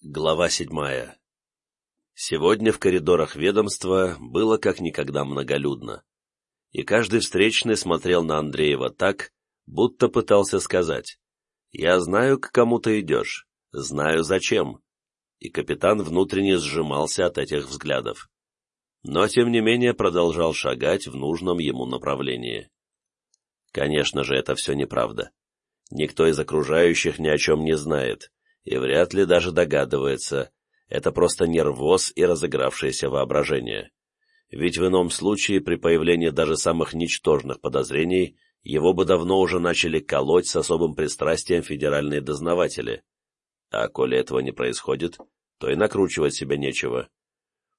Глава седьмая Сегодня в коридорах ведомства было как никогда многолюдно. И каждый встречный смотрел на Андреева так, будто пытался сказать «Я знаю, к кому ты идешь, знаю зачем». И капитан внутренне сжимался от этих взглядов. Но, тем не менее, продолжал шагать в нужном ему направлении. Конечно же, это все неправда. Никто из окружающих ни о чем не знает, и вряд ли даже догадывается. Это просто нервоз и разыгравшееся воображение. Ведь в ином случае, при появлении даже самых ничтожных подозрений, его бы давно уже начали колоть с особым пристрастием федеральные дознаватели. А коли этого не происходит, то и накручивать себя нечего.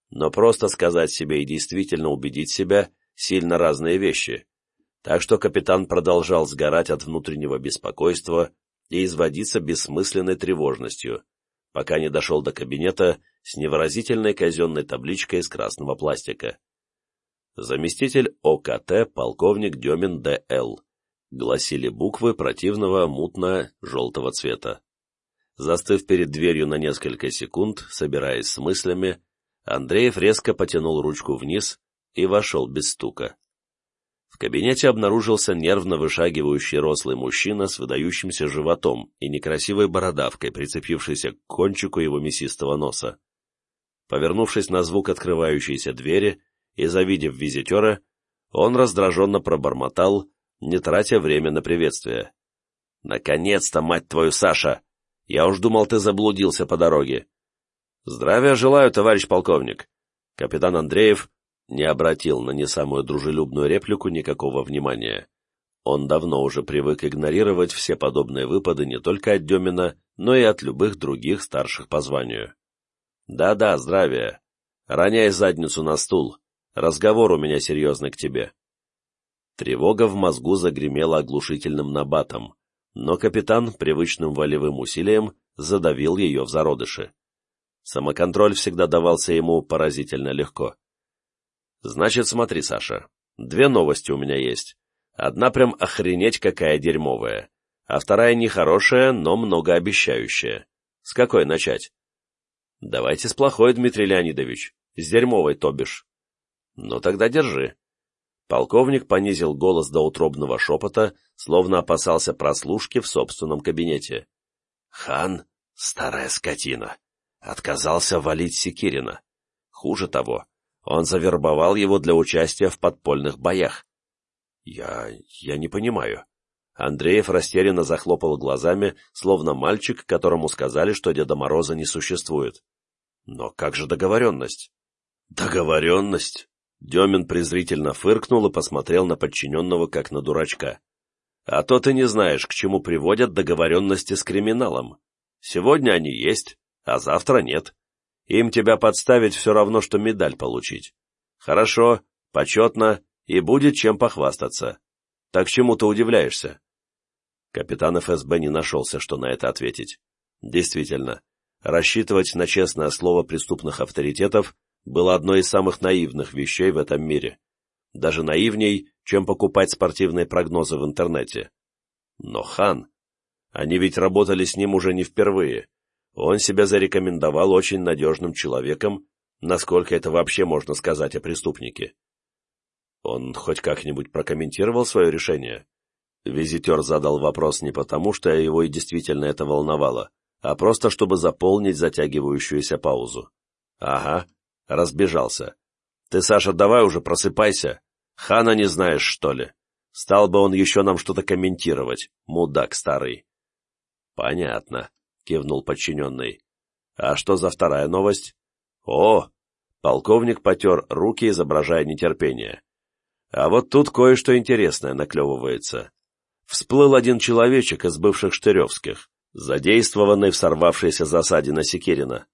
Но просто сказать себе и действительно убедить себя – сильно разные вещи. Так что капитан продолжал сгорать от внутреннего беспокойства и изводиться бессмысленной тревожностью, пока не дошел до кабинета с невыразительной казенной табличкой из красного пластика. Заместитель ОКТ полковник Демин Д.Л. гласили буквы противного мутно-желтого цвета. Застыв перед дверью на несколько секунд, собираясь с мыслями, Андреев резко потянул ручку вниз и вошел без стука. Кабинете обнаружился нервно вышагивающий рослый мужчина с выдающимся животом и некрасивой бородавкой, прицепившейся к кончику его мясистого носа. Повернувшись на звук открывающейся двери и завидев визитера, он раздраженно пробормотал, не тратя время на приветствие. «Наконец-то, мать твою, Саша! Я уж думал, ты заблудился по дороге!» «Здравия желаю, товарищ полковник!» Капитан Андреев не обратил на не самую дружелюбную реплику никакого внимания. Он давно уже привык игнорировать все подобные выпады не только от Демина, но и от любых других старших по званию. «Да-да, здравия. Роняй задницу на стул. Разговор у меня серьезный к тебе». Тревога в мозгу загремела оглушительным набатом, но капитан привычным волевым усилием задавил ее в зародыше. Самоконтроль всегда давался ему поразительно легко. Значит, смотри, Саша, две новости у меня есть. Одна прям охренеть какая дерьмовая, а вторая нехорошая, но многообещающая. С какой начать? Давайте с плохой, Дмитрий Леонидович, с дерьмовой, то бишь. Ну тогда держи. Полковник понизил голос до утробного шепота, словно опасался прослушки в собственном кабинете. Хан, старая скотина, отказался валить Секирина. Хуже того, он завербовал его для участия в подпольных боях. Я... я не понимаю. Андреев растерянно захлопал глазами, словно мальчик, которому сказали, что Деда Мороза не существует. Но как же договоренность? Договоренность? Демин презрительно фыркнул и посмотрел на подчиненного, как на дурачка. А то ты не знаешь, к чему приводят договоренности с криминалом. Сегодня они есть, а завтра нет. Им тебя подставить все равно, что медаль получить. Хорошо, почетно, и будет чем похвастаться. Так чему ты удивляешься?» Капитан ФСБ не нашелся, что на это ответить. Действительно, рассчитывать на честное слово преступных авторитетов было одной из самых наивных вещей в этом мире. Даже наивней, чем покупать спортивные прогнозы в интернете. Но Хан... Они ведь работали с ним уже не впервые, он себя зарекомендовал очень надежным человеком, насколько это вообще можно сказать о преступнике. Он хоть как-нибудь прокомментировал свое решение? Визитер задал вопрос не потому, что его и действительно это волновало, а просто чтобы заполнить затягивающуюся паузу. Ага, разбежался. Ты, Саша, давай уже просыпайся. Хана не знаешь, что ли? Стал бы он еще нам что-то комментировать, мудак старый. Понятно кивнул подчиненный. «А что за вторая новость?» «О!» — полковник потер руки, изображая нетерпение. «А вот тут кое-что интересное наклевывается. Всплыл один человечек из бывших Штыревских, задействованный в сорвавшейся засаде на Секирина.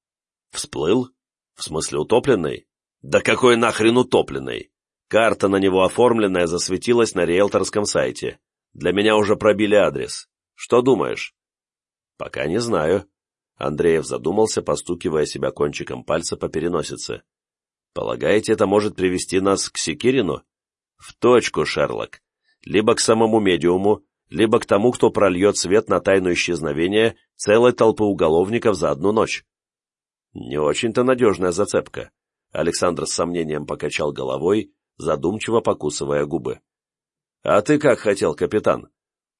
Всплыл? В смысле утопленный? Да какой нахрен утопленный? Карта на него оформленная засветилась на риэлторском сайте. Для меня уже пробили адрес. Что думаешь?» «Пока не знаю». Андреев задумался, постукивая себя кончиком пальца по переносице. «Полагаете, это может привести нас к Секирину?» «В точку, Шерлок. Либо к самому медиуму, либо к тому, кто прольет свет на тайну исчезновения целой толпы уголовников за одну ночь. Не очень-то надежная зацепка. Александр с сомнением покачал головой, задумчиво покусывая губы. «А ты как хотел, капитан?»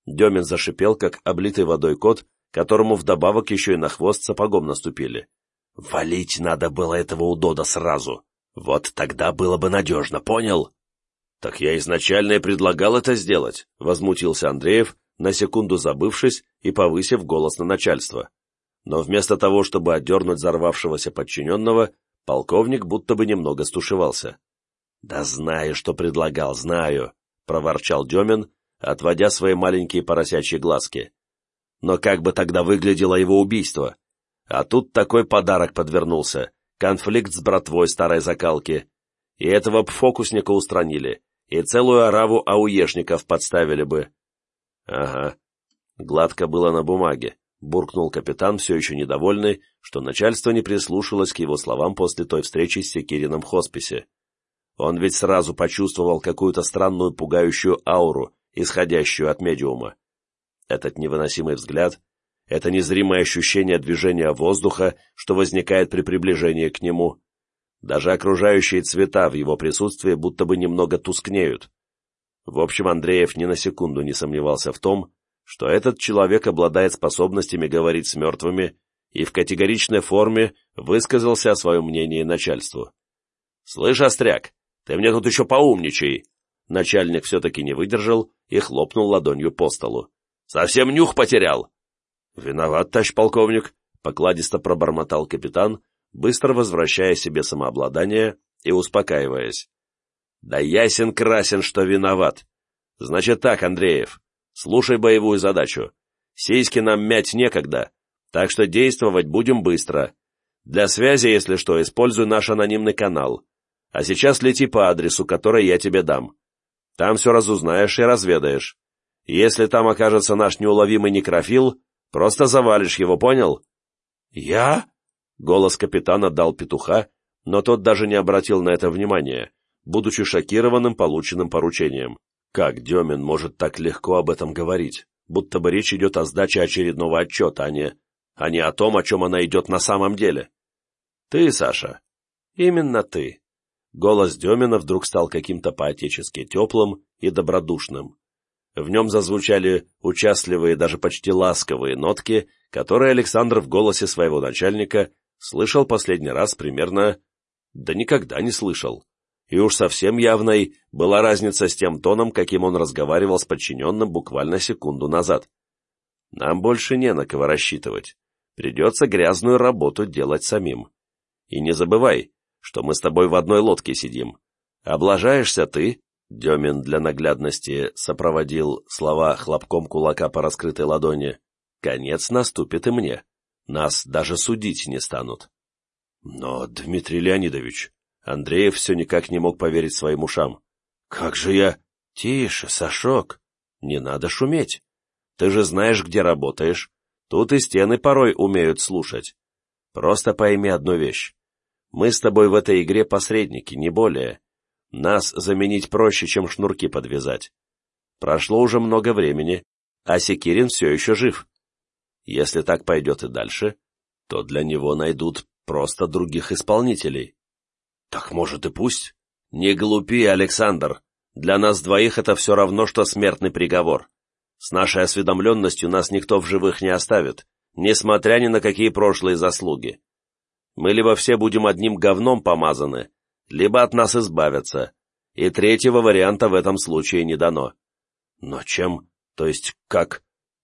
Демин зашипел, как облитый водой кот, которому вдобавок еще и на хвост сапогом наступили. «Валить надо было этого удода сразу. Вот тогда было бы надежно, понял?» «Так я изначально и предлагал это сделать», — возмутился Андреев, на секунду забывшись и повысив голос на начальство. Но вместо того, чтобы отдернуть взорвавшегося подчиненного, полковник будто бы немного стушевался. «Да знаю, что предлагал, знаю», — проворчал Демин, отводя свои маленькие поросячьи глазки. «Но как бы тогда выглядело его убийство? А тут такой подарок подвернулся, конфликт с братвой старой закалки. И этого фокусника устранили, и целую ораву ауешников подставили бы». «Ага, гладко было на бумаге», — буркнул капитан, все еще недовольный, что начальство не прислушалось к его словам после той встречи с Секирином хосписе. Он ведь сразу почувствовал какую-то странную пугающую ауру, исходящую от медиума. Этот невыносимый взгляд, это незримое ощущение движения воздуха, что возникает при приближении к нему. Даже окружающие цвета в его присутствии будто бы немного тускнеют. В общем, Андреев ни на секунду не сомневался в том, что этот человек обладает способностями говорить с мертвыми и в категоричной форме высказался о своем мнении начальству. «Слышь, Остряк, ты мне тут еще поумничай!» Начальник все-таки не выдержал и хлопнул ладонью по столу. «Совсем нюх потерял!» «Виноват, товарищ полковник», — покладисто пробормотал капитан, быстро возвращая себе самообладание и успокаиваясь. «Да ясен-красен, что виноват. Значит так, Андреев, Слушай боевую задачу. Сиськи нам мять некогда, так что действовать будем быстро. Для связи, если что, используй наш анонимный канал. А сейчас лети по адресу, который я тебе дам. Там все разузнаешь и разведаешь. Если там окажется наш неуловимый некрофил, просто завалишь его, понял? «Я?» — голос капитана дал петуха, но тот даже не обратил на это внимания, будучи шокированным полученным поручением. Как Демин может так легко об этом говорить, будто бы речь идет о сдаче очередного отчета, а не, а не о том, о чем она идет на самом деле? Ты, Саша. Именно ты. Голос Демина вдруг стал каким-то поотечески теплым и добродушным. В нем зазвучали участливые, даже почти ласковые нотки, которые Александр в голосе своего начальника слышал последний раз примерно... да никогда не слышал и уж совсем явной была разница с тем тоном, каким он разговаривал с подчиненным буквально секунду назад. Нам больше не на кого рассчитывать. Придется грязную работу делать самим. И не забывай, что мы с тобой в одной лодке сидим. Облажаешься ты, Демин для наглядности сопроводил слова хлопком кулака по раскрытой ладони, конец наступит и мне. Нас даже судить не станут. Но, Дмитрий Леонидович, Андреев все никак не мог поверить своим ушам. «Как же я...» «Тише, Сашок, не надо шуметь. Ты же знаешь, где работаешь. Тут и стены порой умеют слушать. Просто пойми одну вещь. Мы с тобой в этой игре посредники, не более. Нас заменить проще, чем шнурки подвязать. Прошло уже много времени, а Секирин все еще жив. Если так пойдет и дальше, то для него найдут просто других исполнителей. Так может и пусть. Не глупи, Александр. Для нас двоих это все равно, что смертный приговор. С нашей осведомленностью нас никто в живых не оставит, несмотря ни на какие прошлые заслуги. Мы либо все будем одним говном помазаны, либо от нас избавятся, и третьего варианта в этом случае не дано. Но чем, то есть как,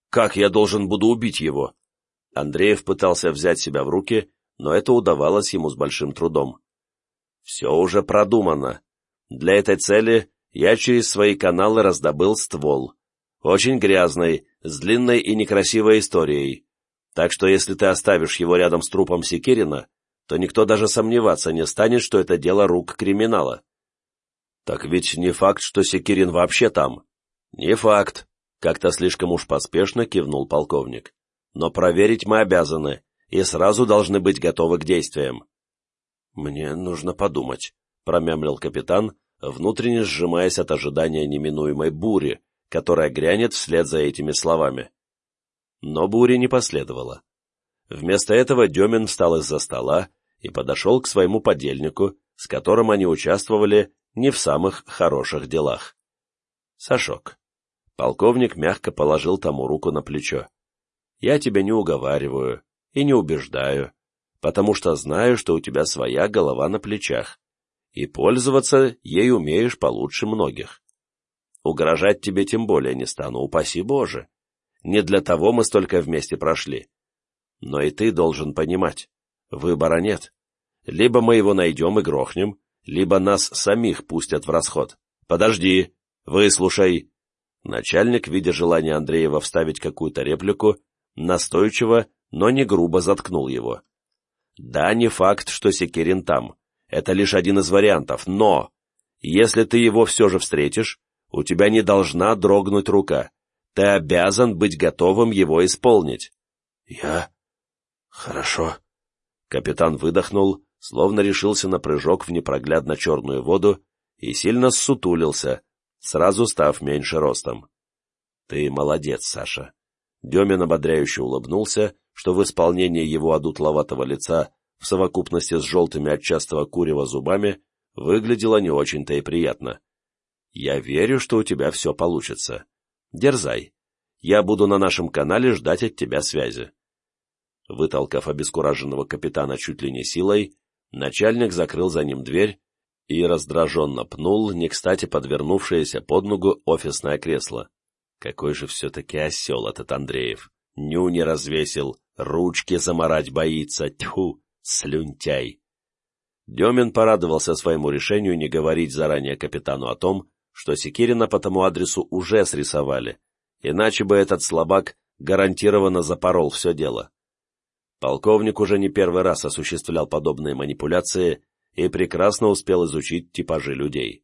как я должен буду убить его? Андреев пытался взять себя в руки, но это удавалось ему с большим трудом. Все уже продумано. Для этой цели я через свои каналы раздобыл ствол. Очень грязный, с длинной и некрасивой историей. Так что если ты оставишь его рядом с трупом Секирина, то никто даже сомневаться не станет, что это дело рук криминала. Так ведь не факт, что Секирин вообще там. Не факт, как-то слишком уж поспешно кивнул полковник. Но проверить мы обязаны, и сразу должны быть готовы к действиям. «Мне нужно подумать», — промямлил капитан, внутренне сжимаясь от ожидания неминуемой бури, которая грянет вслед за этими словами. Но бури не последовало. Вместо этого Демин встал из-за стола и подошел к своему подельнику, с которым они участвовали не в самых хороших делах. Сашок. Полковник мягко положил тому руку на плечо. «Я тебя не уговариваю и не убеждаю, потому что знаю, что у тебя своя голова на плечах, и пользоваться ей умеешь получше многих. Угрожать тебе тем более не стану, упаси Боже. Не для того мы столько вместе прошли. Но и ты должен понимать, выбора нет. Либо мы его найдем и грохнем, либо нас самих пустят в расход. Подожди, выслушай. Начальник, видя желание Андреева вставить какую-то реплику, настойчиво, но не грубо заткнул его. Да, не факт, что Секирин там. Это лишь один из вариантов, но... Если ты его все же встретишь, у тебя не должна дрогнуть рука. Ты обязан быть готовым его исполнить. Я... Хорошо. Капитан выдохнул, словно решился на прыжок в непроглядно черную воду и сильно ссутулился, сразу став меньше ростом. «Ты молодец, Саша». Демин ободряюще улыбнулся, что в исполнении его одутловатого лица в совокупности с желтыми от частого курева зубами выглядело не очень-то и приятно. «Я верю, что у тебя все получится. Дерзай. Я буду на нашем канале ждать от тебя связи». Вытолкав обескураженного капитана чуть ли не силой, начальник закрыл за ним дверь и раздраженно пнул не кстати подвернувшееся под ногу офисное кресло. Какой же все-таки осел этот Андреев. Ню не развесил, ручки заморать боится, тьфу, слюнтяй. Демин порадовался своему решению не говорить заранее капитану о том, что Секирина по тому адресу уже срисовали, иначе бы этот слабак гарантированно запорол все дело. Полковник уже не первый раз осуществлял подобные манипуляции и прекрасно успел изучить типажи людей.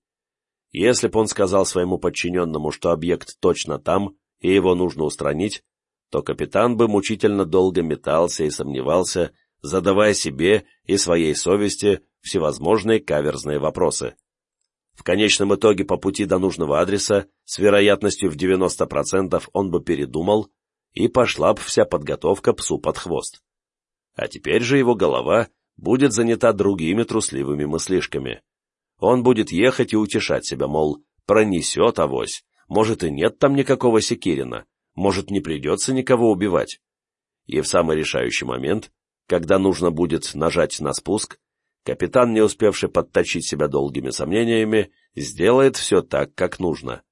Если бы он сказал своему подчиненному, что объект точно там, и его нужно устранить, то капитан бы мучительно долго метался и сомневался, задавая себе и своей совести всевозможные каверзные вопросы. В конечном итоге по пути до нужного адреса с вероятностью в 90% он бы передумал, и пошла бы вся подготовка псу под хвост. А теперь же его голова будет занята другими трусливыми мыслишками. Он будет ехать и утешать себя, мол, пронесет авось, может и нет там никакого Секирина, может не придется никого убивать. И в самый решающий момент, когда нужно будет нажать на спуск, капитан, не успевший подточить себя долгими сомнениями, сделает все так, как нужно.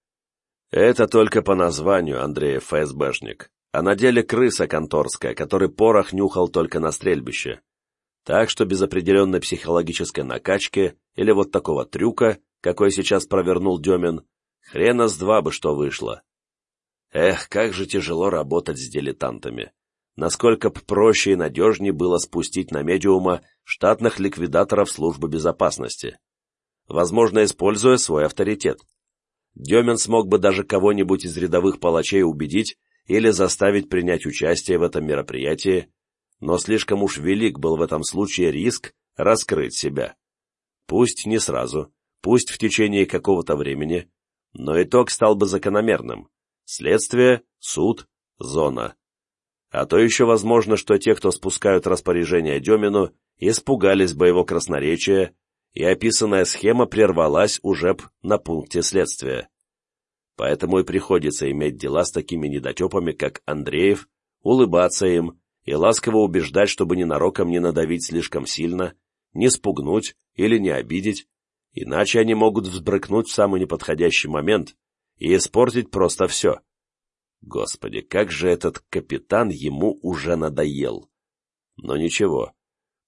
Это только по названию Андрея ФСБшник а на деле крыса конторская, который порох нюхал только на стрельбище. Так что без определенной психологической накачки или вот такого трюка, какой сейчас провернул Демин, хрена с два бы что вышло. Эх, как же тяжело работать с дилетантами. Насколько б проще и надежнее было спустить на медиума штатных ликвидаторов службы безопасности. Возможно, используя свой авторитет. Демин смог бы даже кого-нибудь из рядовых палачей убедить, или заставить принять участие в этом мероприятии, но слишком уж велик был в этом случае риск раскрыть себя. Пусть не сразу, пусть в течение какого-то времени, но итог стал бы закономерным. Следствие, суд, зона. А то еще возможно, что те, кто спускают распоряжение Демину, испугались бы его красноречия, и описанная схема прервалась уже на пункте следствия. Поэтому и приходится иметь дела с такими недотепами, как Андреев, улыбаться им и ласково убеждать, чтобы ненароком не надавить слишком сильно, не спугнуть или не обидеть, иначе они могут взбрыкнуть в самый неподходящий момент и испортить просто все. Господи, как же этот капитан ему уже надоел. Но ничего,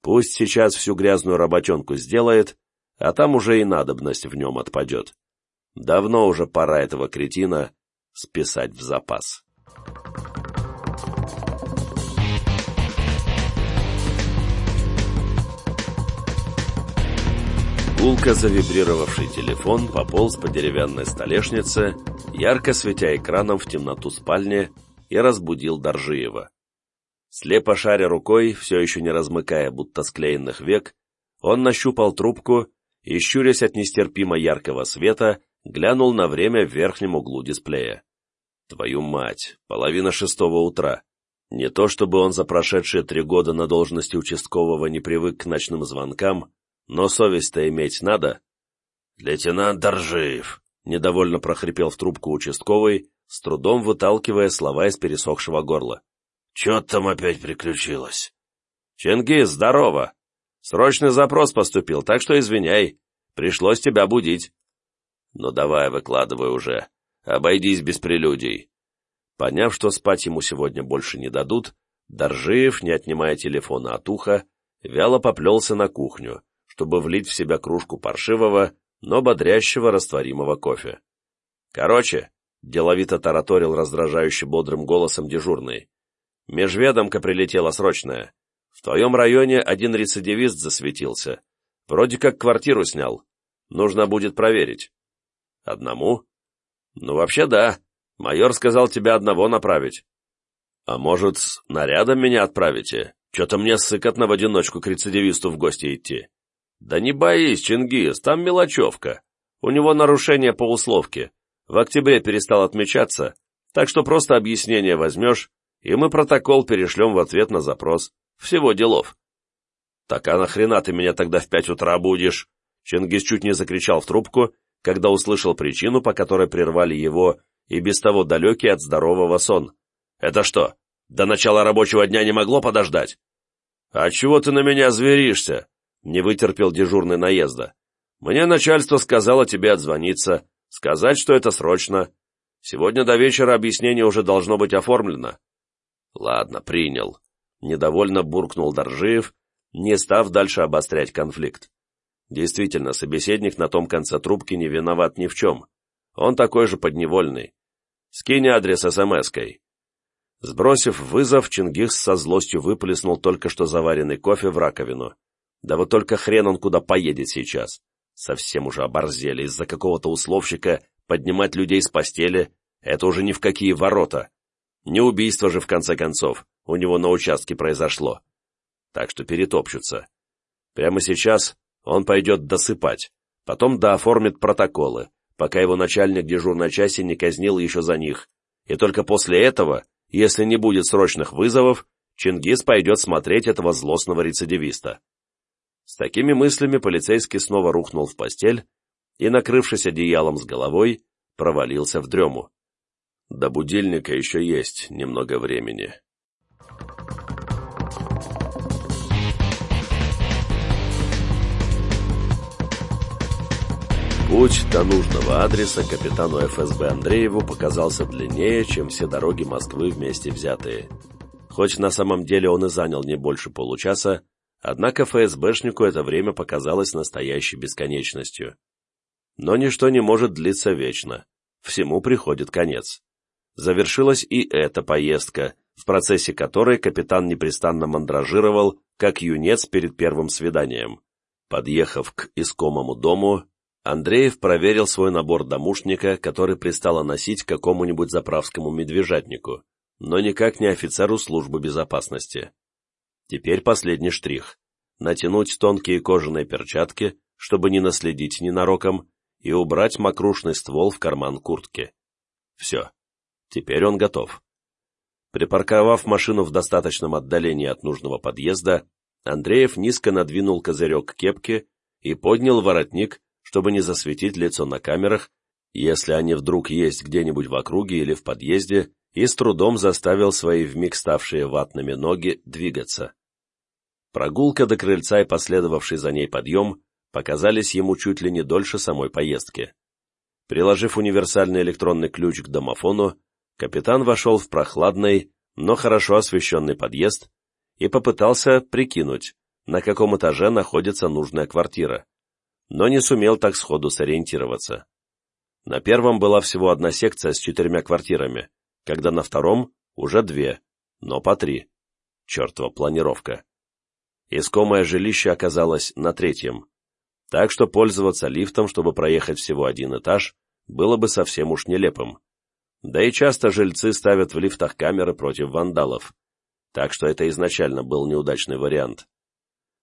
пусть сейчас всю грязную работенку сделает, а там уже и надобность в нем отпадет. Давно уже пора этого кретина списать в запас. Гулко завибрировавший телефон пополз по деревянной столешнице, ярко светя экраном в темноту спальни, и разбудил Доржиева. Слепо шаря рукой, все еще не размыкая будто склеенных век, он нащупал трубку и, щурясь от нестерпимо яркого света, глянул на время в верхнем углу дисплея. Твою мать, половина шестого утра. Не то чтобы он за прошедшие три года на должности участкового не привык к ночным звонкам, но совесть-то иметь надо. «Лейтенант Доржиев», — недовольно прохрипел в трубку участковый, с трудом выталкивая слова из пересохшего горла. «Чё там опять приключилось?» «Чингис, здорово! Срочный запрос поступил, так что извиняй, пришлось тебя будить». «Ну давай, выкладывай уже, обойдись без прелюдий». Поняв, что спать ему сегодня больше не дадут, Доржиев, не отнимая телефона от уха, вяло поплелся на кухню, чтобы влить в себя кружку паршивого, но бодрящего растворимого кофе. «Короче», — деловито тараторил раздражающе бодрым голосом дежурный, «межведомка прилетела срочная. В твоем районе один рецидивист засветился. Вроде как квартиру снял. Нужно будет проверить». «Одному?» «Ну, вообще да. Майор сказал тебя одного направить». «А может, с нарядом меня отправите? Че-то мне сыкотно в одиночку к рецидивисту в гости идти». «Да не боись, Чингис, там мелочевка. У него нарушение по условке. В октябре перестал отмечаться, так что просто объяснение возьмешь, и мы протокол перешлем в ответ на запрос. Всего делов». «Так а нахрена ты меня тогда в пять утра будешь?» Чингис чуть не закричал в трубку, когда услышал причину, по которой прервали его и без того далекий от здорового сон. «Это что, до начала рабочего дня не могло подождать?» «А чего ты на меня зверишься?» Не вытерпел дежурный наезда. «Мне начальство сказало тебе отзвониться, сказать, что это срочно. Сегодня до вечера объяснение уже должно быть оформлено». «Ладно, принял», — недовольно буркнул Доржиев, не став дальше обострять конфликт. Действительно, собеседник на том конце трубки не виноват ни в чем. Он такой же подневольный. Скинь адрес смс-кой. Сбросив вызов, Чингис со злостью выплеснул только что заваренный кофе в раковину. Да вот только хрен он куда поедет сейчас. Совсем уже оборзели из-за какого-то условщика поднимать людей с постели. Это уже ни в какие ворота. Не убийство же, в конце концов, у него на участке произошло. Так что перетопчутся. Прямо сейчас он пойдет досыпать, потом дооформит протоколы, пока его начальник дежурной части не казнил еще за них. И только после этого, если не будет срочных вызовов, Чингис пойдет смотреть этого злостного рецидивиста. С такими мыслями полицейский снова рухнул в постель и, накрывшись одеялом с головой, провалился в дрему. До будильника еще есть немного времени. Путь до нужного адреса капитану ФСБ Андрееву показался длиннее, чем все дороги Москвы вместе взятые. Хоть на самом деле он и занял не больше получаса, Однако ФСБшнику это время показалось настоящей бесконечностью. Но ничто не может длиться вечно. Всему приходит конец. Завершилась и эта поездка, в процессе которой капитан непрестанно мандражировал, как юнец перед первым свиданием. Подъехав к искомому дому, Андреев проверил свой набор домушника, который пристало носить какому-нибудь заправскому медвежатнику, но никак не офицеру службы безопасности. Теперь последний штрих. Натянуть тонкие кожаные перчатки, чтобы не наследить ненароком, и убрать мокрушный ствол в карман куртки. Все. Теперь он готов. Припарковав машину в достаточном отдалении от нужного подъезда, Андреев низко надвинул козырек кепки и поднял воротник, чтобы не засветить лицо на камерах, если они вдруг есть где-нибудь в округе или в подъезде, и с трудом заставил свои вмиг ставшие ватными ноги двигаться. Прогулка до крыльца и последовавший за ней подъем показались ему чуть ли не дольше самой поездки. Приложив универсальный электронный ключ к домофону, капитан вошел в прохладный, но хорошо освещенный подъезд и попытался прикинуть, на каком этаже находится нужная квартира, но не сумел так сходу сориентироваться. На первом была всего одна секция с четырьмя квартирами, когда на втором уже две, но по три. Чертова планировка. Искомое жилище оказалось на третьем. Так что пользоваться лифтом, чтобы проехать всего один этаж, было бы совсем уж нелепым. Да и часто жильцы ставят в лифтах камеры против вандалов. Так что это изначально был неудачный вариант.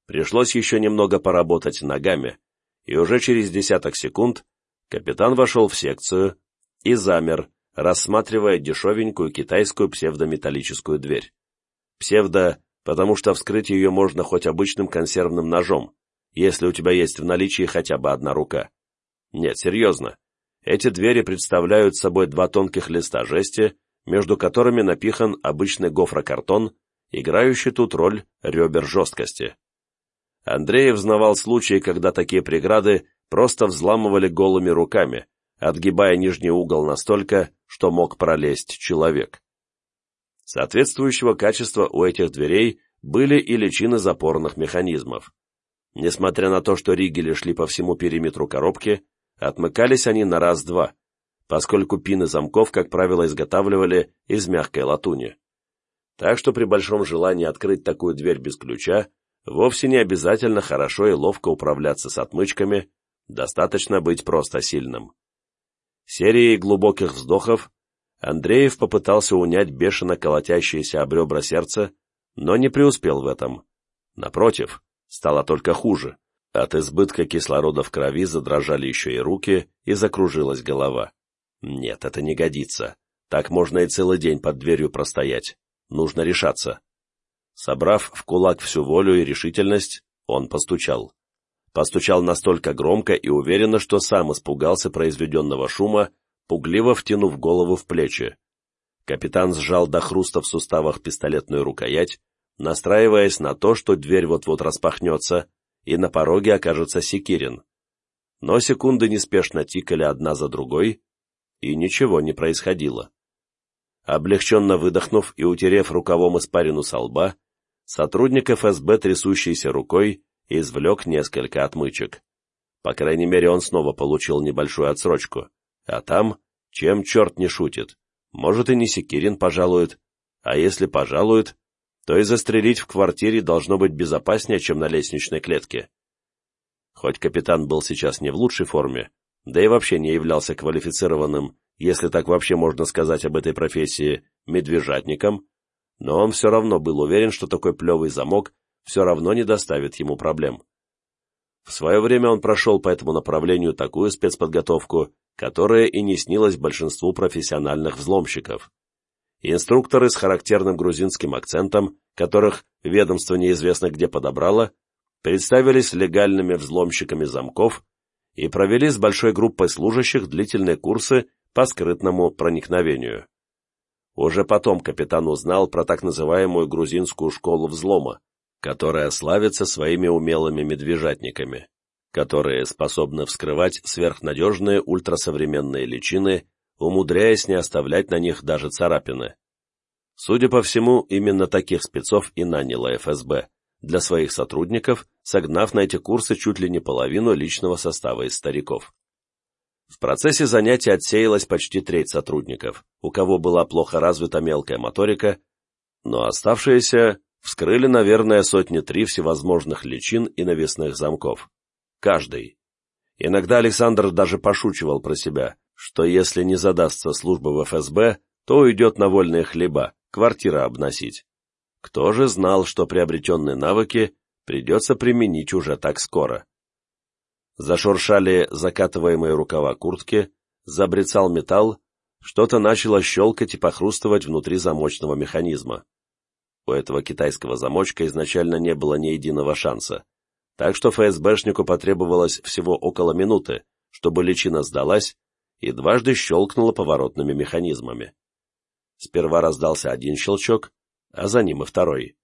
Пришлось еще немного поработать ногами, и уже через десяток секунд капитан вошел в секцию и замер, рассматривая дешевенькую китайскую псевдометаллическую дверь. Псевдо, потому что вскрыть ее можно хоть обычным консервным ножом, если у тебя есть в наличии хотя бы одна рука. Нет, серьезно. Эти двери представляют собой два тонких листа жести, между которыми напихан обычный гофрокартон, играющий тут роль ребер жесткости. Андреев знавал случаи, когда такие преграды просто взламывали голыми руками, отгибая нижний угол настолько, что мог пролезть человек. Соответствующего качества у этих дверей были и личины запорных механизмов. Несмотря на то, что ригели шли по всему периметру коробки, отмыкались они на раз-два, поскольку пины замков, как правило, изготавливали из мягкой латуни. Так что при большом желании открыть такую дверь без ключа, вовсе не обязательно хорошо и ловко управляться с отмычками, достаточно быть просто сильным. Серией глубоких вздохов Андреев попытался унять бешено колотящееся об ребра сердце, но не преуспел в этом. Напротив, стало только хуже. От избытка кислорода в крови задрожали еще и руки, и закружилась голова. Нет, это не годится. Так можно и целый день под дверью простоять. Нужно решаться. Собрав в кулак всю волю и решительность, он постучал. Постучал настолько громко и уверенно, что сам испугался произведенного шума пугливо втянув голову в плечи. Капитан сжал до хруста в суставах пистолетную рукоять, настраиваясь на то, что дверь вот-вот распахнется, и на пороге окажется Секирин. Но секунды неспешно тикали одна за другой, и ничего не происходило. Облегченно выдохнув и утерев рукавом испарину со лба, сотрудник ФСБ, трясущейся рукой, извлек несколько отмычек. По крайней мере, он снова получил небольшую отсрочку. А там, чем черт не шутит, может и не Секирин пожалует, а если пожалует, то и застрелить в квартире должно быть безопаснее, чем на лестничной клетке. Хоть капитан был сейчас не в лучшей форме, да и вообще не являлся квалифицированным, если так вообще можно сказать об этой профессии, медвежатником, но он все равно был уверен, что такой плевый замок все равно не доставит ему проблем. В свое время он прошел по этому направлению такую спецподготовку, которая и не снилась большинству профессиональных взломщиков. Инструкторы с характерным грузинским акцентом, которых ведомство неизвестно где подобрало, представились легальными взломщиками замков и провели с большой группой служащих длительные курсы по скрытному проникновению. Уже потом капитан узнал про так называемую грузинскую школу взлома, которая славится своими умелыми медвежатниками, которые способны вскрывать сверхнадежные ультрасовременные личины, умудряясь не оставлять на них даже царапины. Судя по всему, именно таких спецов и наняла ФСБ для своих сотрудников, согнав на эти курсы чуть ли не половину личного состава из стариков. В процессе занятий отсеялась почти треть сотрудников, у кого была плохо развита мелкая моторика, но оставшиеся Вскрыли, наверное, сотни три всевозможных личин и навесных замков. Каждый. Иногда Александр даже пошучивал про себя, что если не задастся служба в ФСБ, то уйдет на вольные хлеба, квартира обносить. Кто же знал, что приобретенные навыки придется применить уже так скоро? Зашуршали закатываемые рукава куртки, забрецал металл, что-то начало щелкать и похрустывать внутри замочного механизма. У этого китайского замочка изначально не было ни единого шанса, так что ФСБшнику потребовалось всего около минуты, чтобы личина сдалась и дважды щелкнула поворотными механизмами. Сперва раздался один щелчок, а за ним и второй.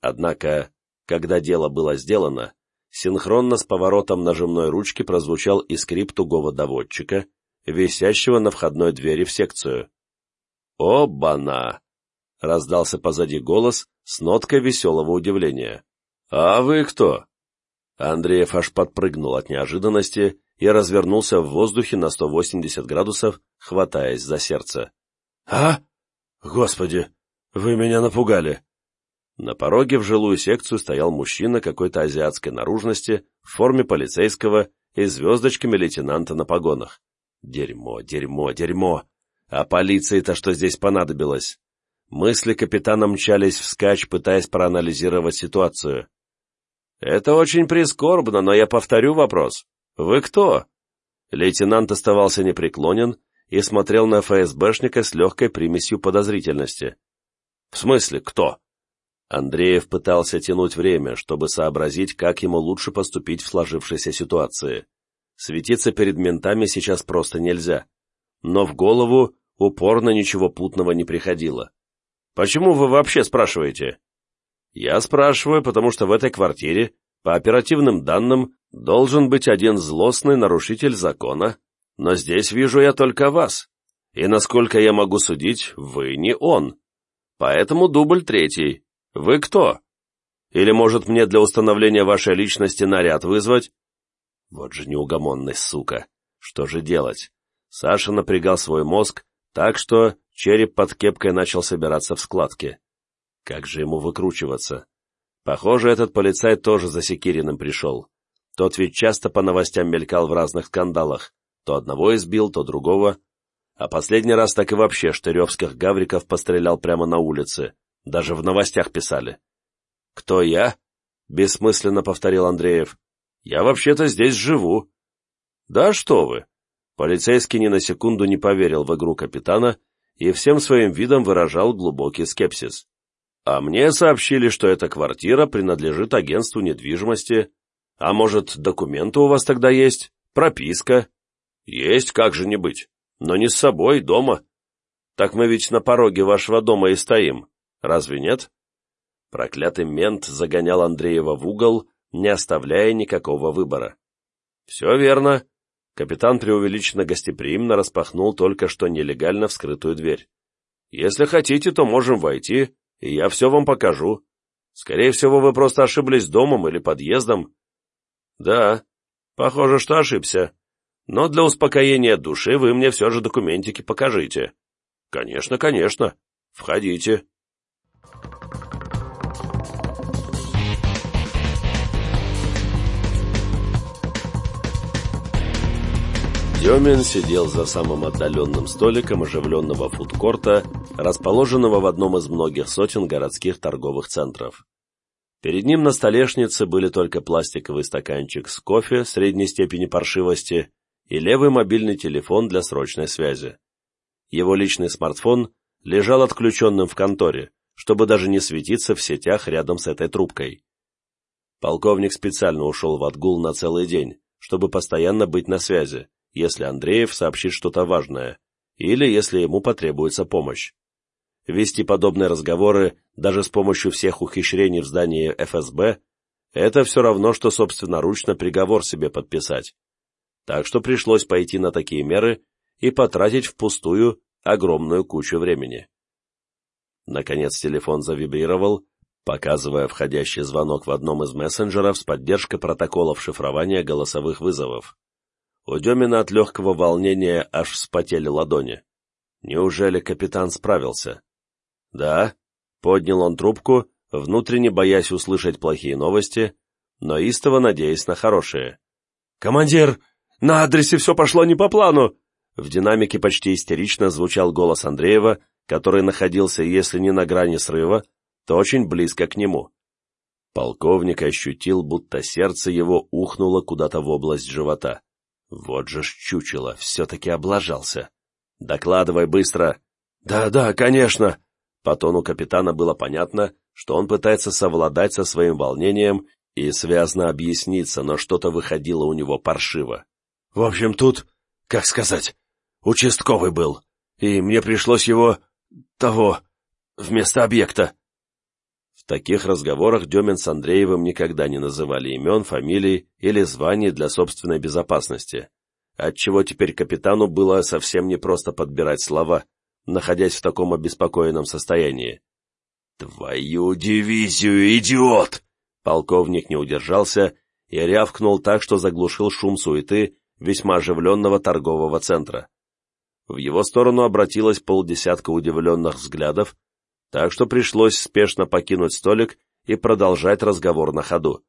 Однако, когда дело было сделано, синхронно с поворотом нажимной ручки прозвучал и скрип тугого доводчика, висящего на входной двери в секцию. «Оба-на!» — раздался позади голос с ноткой веселого удивления. «А вы кто?» Андреев аж подпрыгнул от неожиданности и развернулся в воздухе на 180 градусов, хватаясь за сердце. «А? Господи, вы меня напугали!» На пороге в жилую секцию стоял мужчина какой-то азиатской наружности в форме полицейского и звездочками лейтенанта на погонах. Дерьмо, дерьмо, дерьмо! А полиции-то что здесь понадобилось? Мысли капитана мчались вскачь, пытаясь проанализировать ситуацию. «Это очень прискорбно, но я повторю вопрос. Вы кто?» Лейтенант оставался непреклонен и смотрел на ФСБшника с легкой примесью подозрительности. «В смысле, кто?» Андреев пытался тянуть время, чтобы сообразить, как ему лучше поступить в сложившейся ситуации. Светиться перед ментами сейчас просто нельзя. Но в голову упорно ничего путного не приходило. «Почему вы вообще спрашиваете?» «Я спрашиваю, потому что в этой квартире, по оперативным данным, должен быть один злостный нарушитель закона, но здесь вижу я только вас, и, насколько я могу судить, вы не он. Поэтому дубль третий. Вы кто? Или, может, мне для установления вашей личности наряд вызвать?» Вот же неугомонный сука. Что же делать? Саша напрягал свой мозг так, что череп под кепкой начал собираться в складки. Как же ему выкручиваться? Похоже, этот полицай тоже за Секириным пришел. Тот ведь часто по новостям мелькал в разных скандалах. То одного избил, то другого. А последний раз так и вообще штыревских гавриков пострелял прямо на улице. Даже в новостях писали. «Кто я?» — бессмысленно повторил Андреев. «Я вообще-то здесь живу». «Да что вы!» Полицейский ни на секунду не поверил в игру капитана и всем своим видом выражал глубокий скепсис. «А мне сообщили, что эта квартира принадлежит агентству недвижимости. А может, документы у вас тогда есть? Прописка?» «Есть, как же не быть. Но не с собой, дома. Так мы ведь на пороге вашего дома и стоим. Разве нет?» Проклятый мент загонял Андреева в угол, не оставляя никакого выбора. «Все верно. Капитан преувеличенно гостеприимно распахнул только что нелегально вскрытую дверь. «Если хотите, то можем войти, и я все вам покажу. Скорее всего, вы просто ошиблись домом или подъездом». «Да, похоже, что ошибся. Но для успокоения души вы мне все же документики покажите». «Конечно, конечно. Входите». Демин сидел за самым отдаленным столиком оживленного фудкорта, расположенного в одном из многих сотен городских торговых центров. Перед ним на столешнице были только пластиковый стаканчик с кофе средней степени паршивости и левый мобильный телефон для срочной связи. Его личный смартфон лежал отключенным в конторе, чтобы даже не светиться в сетях рядом с этой трубкой. Полковник специально ушел в отгул на целый день, чтобы постоянно быть на связи, если Андреев сообщит что-то важное, или если ему потребуется помощь. Вести подобные разговоры даже с помощью всех ухищрений в здании ФСБ – это все равно, что собственноручно приговор себе подписать. Так что пришлось пойти на такие меры и потратить впустую огромную кучу времени. Наконец телефон завибрировал, показывая входящий звонок в одном из мессенджеров с поддержкой протоколов шифрования голосовых вызовов. У Демина от легкого волнения аж вспотели ладони. Неужели капитан справился? Да, поднял он трубку, внутренне боясь услышать плохие новости, но истово надеясь на хорошие. «Командир, на адресе все пошло не по плану!» В динамике почти истерично звучал голос Андреева, который находился, если не на грани срыва, то очень близко к нему. Полковник ощутил, будто сердце его ухнуло куда-то в область живота. Вот же ж чучело, все-таки облажался. Докладывай быстро. Да-да, конечно. По тону капитана было понятно, что он пытается совладать со своим волнением и связно объясниться, но что-то выходило у него паршиво. В общем, тут, как сказать, участковый был, и мне пришлось его... того... вместо объекта. В таких разговорах Демин с Андреевым никогда не называли имен, фамилий или званий для собственной безопасности, отчего теперь капитану было совсем непросто подбирать слова, находясь в таком обеспокоенном состоянии. «Твою дивизию, идиот!» Полковник не удержался и рявкнул так, что заглушил шум суеты весьма оживленного торгового центра. В его сторону обратилось полдесятка удивленных взглядов, так что пришлось спешно покинуть столик и продолжать разговор на ходу.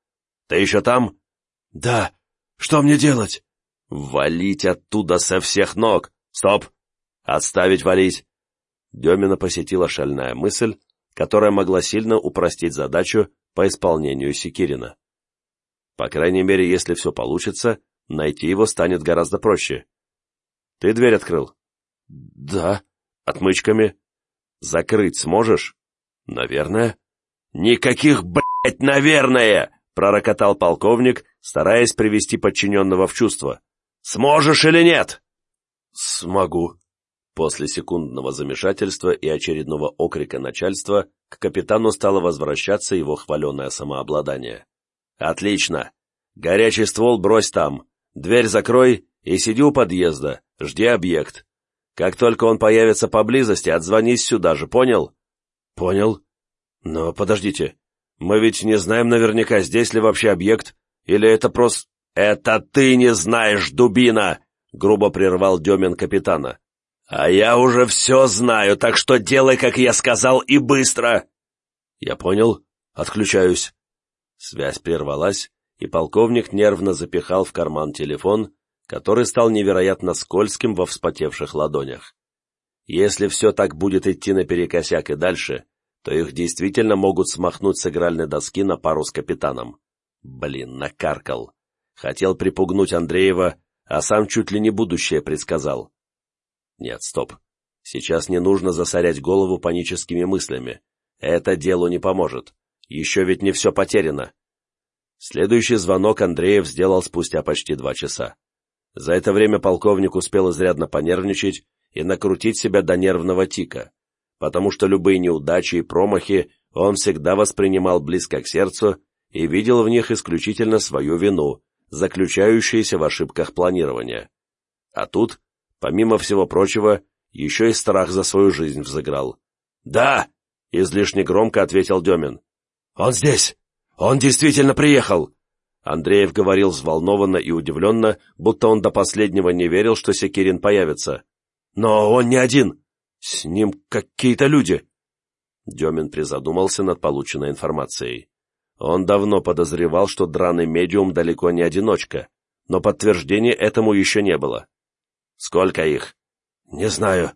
«Ты еще там?» «Да. Что мне делать?» «Валить оттуда со всех ног! Стоп! Отставить валить!» Демина посетила шальная мысль, которая могла сильно упростить задачу по исполнению Секирина. По крайней мере, если все получится, найти его станет гораздо проще. «Ты дверь открыл?» «Да». «Отмычками?» Закрыть сможешь? Наверное. «Никаких, блядь, наверное!» — пророкотал полковник, стараясь привести подчиненного в чувство. «Сможешь или нет?» «Смогу». После секундного замешательства и очередного окрика начальства к капитану стало возвращаться его хваленое самообладание. «Отлично! Горячий ствол брось там, дверь закрой и сиди у подъезда, жди объект. Как только он появится поблизости, отзвонись сюда же, понял?» «Понял. Но подождите, мы ведь не знаем наверняка, здесь ли вообще объект, или это просто...» «Это ты не знаешь, дубина!» — грубо прервал Демин капитана. «А я уже все знаю, так что делай, как я сказал, и быстро!» «Я понял. Отключаюсь». Связь прервалась, и полковник нервно запихал в карман телефон, который стал невероятно скользким во вспотевших ладонях. Если все так будет идти наперекосяк и дальше, то их действительно могут смахнуть с игральной доски на пару с капитаном. Блин, накаркал. Хотел припугнуть Андреева, а сам чуть ли не будущее предсказал. Нет, стоп. Сейчас не нужно засорять голову паническими мыслями. Это делу не поможет. Еще ведь не все потеряно. Следующий звонок Андреев сделал спустя почти два часа. За это время полковник успел изрядно понервничать и накрутить себя до нервного тика, потому что любые неудачи и промахи он всегда воспринимал близко к сердцу и видел в них исключительно свою вину, заключающуюся в ошибках планирования. А тут, помимо всего прочего, еще и страх за свою жизнь взыграл. «Да!» — излишне громко ответил Демин. «Он здесь! Он действительно приехал!» Андреев говорил взволнованно и удивленно, будто он до последнего не верил, что Секирин появится. «Но он не один! С ним какие-то люди!» Демин призадумался над полученной информацией. Он давно подозревал, что драный медиум далеко не одиночка, но подтверждения этому еще не было. «Сколько их?» «Не знаю.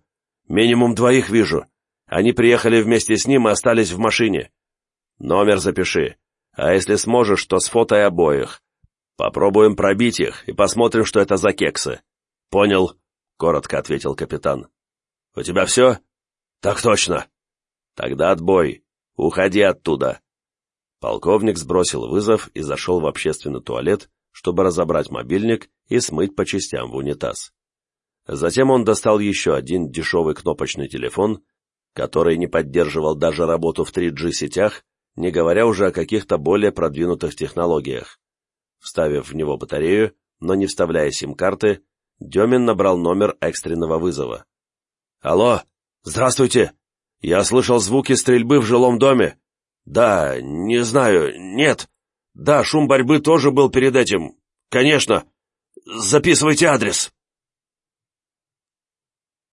Минимум двоих вижу. Они приехали вместе с ним и остались в машине. Номер запиши. А если сможешь, то с фото обоих. Попробуем пробить их и посмотрим, что это за кексы». «Понял», — коротко ответил капитан. «У тебя все?» «Так точно». «Тогда отбой. Уходи оттуда». Полковник сбросил вызов и зашел в общественный туалет, чтобы разобрать мобильник и смыть по частям в унитаз. Затем он достал еще один дешевый кнопочный телефон, который не поддерживал даже работу в 3G-сетях, не говоря уже о каких-то более продвинутых технологиях. Вставив в него батарею, но не вставляя сим-карты, Демин набрал номер экстренного вызова. «Алло, здравствуйте! Я слышал звуки стрельбы в жилом доме. Да, не знаю, нет. Да, шум борьбы тоже был перед этим. Конечно. Записывайте адрес.